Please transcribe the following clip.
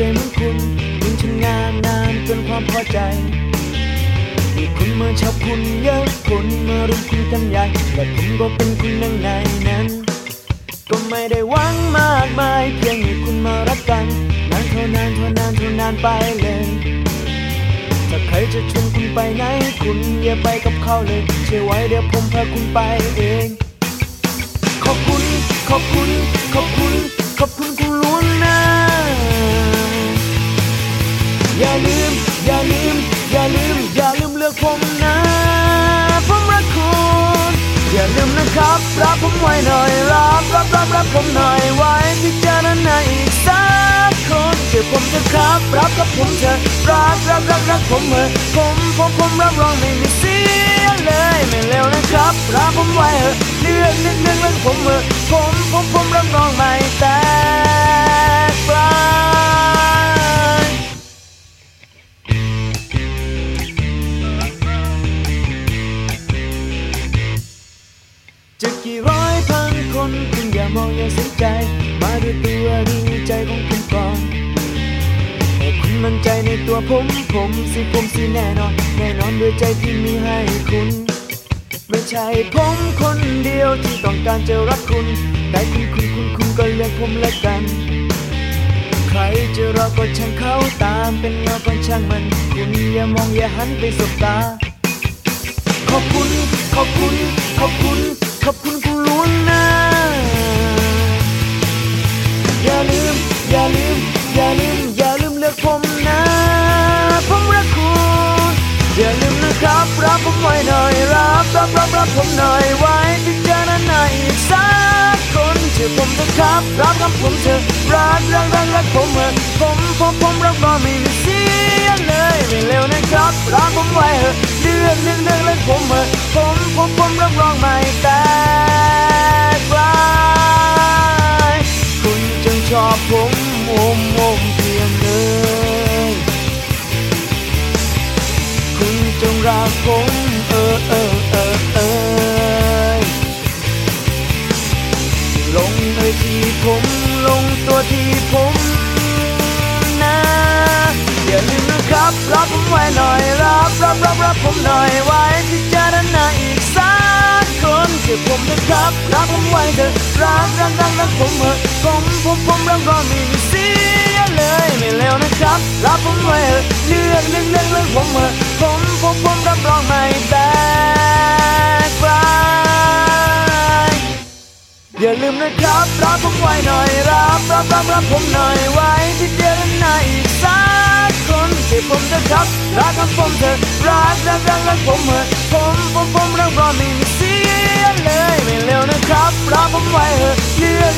ใจเหมือนคุณยิ่งทำงานนานเกินความพอใจมีคุณมาชอบคุณเยอะคนมารุมคุณกันใหญ่และผมก็เป็นคุณนั่งในนั้น ก็ไม่ได้หวังมากมายเพียงให้คุณมารักกันนานเท่านานเท่านานเท่านานไปเลยถ้าใครจะชวนคุณไปไหนคุณอย่าไปกับเขาเลยเชื่อไว้เดี๋ยวผมพาคุณไปเอง อย่าลืม อย่าลืม อย่าลืม อย่าลืมเลือกผมนะผมรักคุณ อย่าลืมนะครับรับผมไว้หน่อยรับรับรับรับผมหน่อยไว้พิจารณาอีกสักคนเชื่อผมเถอะครับรับกับผมเถอะรักรักรักรักผมเถอะผมผมผมรับรองไม่มีเสียเลยไม่เลวนะครับรับผมไว้เถอะเลือกนึกนึกเลือกผมเถอะผมผมผมรับรองไม่แต่ กี่ร้อยพันคนคุณอย่ามองอย่าสนใจ มาด้วยตัวดูใจของคุณก่อนให้คุณมั่นใจในตัวผม ผมสิผมสิแน่นอน แน่นอนด้วยใจที่มีให้คุณ ไม่ใช่ผมคนเดียวที่ต้องการจะรักคุณ แต่คุณคุณคุณคุณก็เลือกผมละกันใครจะรอก็ช่างเขาตามเป็นเงาก็ช่างมัน คุณอย่ามองอย่าหันไปสบตา ขอบคุณ ขอบคุณ ขอบคุณ อบคุณคุณล้วนนะอย่าลืม อย่าลืม อย่าลืม อย่าลืมเลือกผมนะ ผมรักคุณ อย่าลืมนะครับ รับผมไว้หน่อยรับรับรับรับผมหน่อยไว้พิจารณาอีกสักคนเชื่อผมเถอะครับรับกับผมเถอะรักรักรักรักผมเถอะผมผมผมรับรอไม่มีเสียเลยไม่เร็วนะครับรับผมไว้เถอะเลือกเลือกเลือกเลือกผมเถอะผม อบผมอมอมเพียงเลยคุณจงรักผมเออเออเออเออลงเอยที่ผมลงตัวที่ผมนะอย่าลืมนะครับรับผมไว้หน่อยรับรับรับรับผมหน่อยไว้พิจารณาอีกสัก คนเชื่อผมนะครับรับผมไว้เถอะรักรักรักรักผมเถอะผมผมผมรับรองไม่มีเสียเลยไม่เลวนะครับรับผมไว้เถอะเลือกเลือกเลือกเลือกผมเถอะผมผมผมรับรองไม่แตกปลายอย่าลืมนะครับรับผมไว้หน่อยรับรับรับรับผมหน่อยไว้พิจารณาอีกสัก เชื่อผมนะครับรักกับผมเถอะรักรักรักรักผมเถอะผมผมผมรักรอไม่มีเสียเลยไม่เร็วนะครับรักผมไว้เถอะเลือก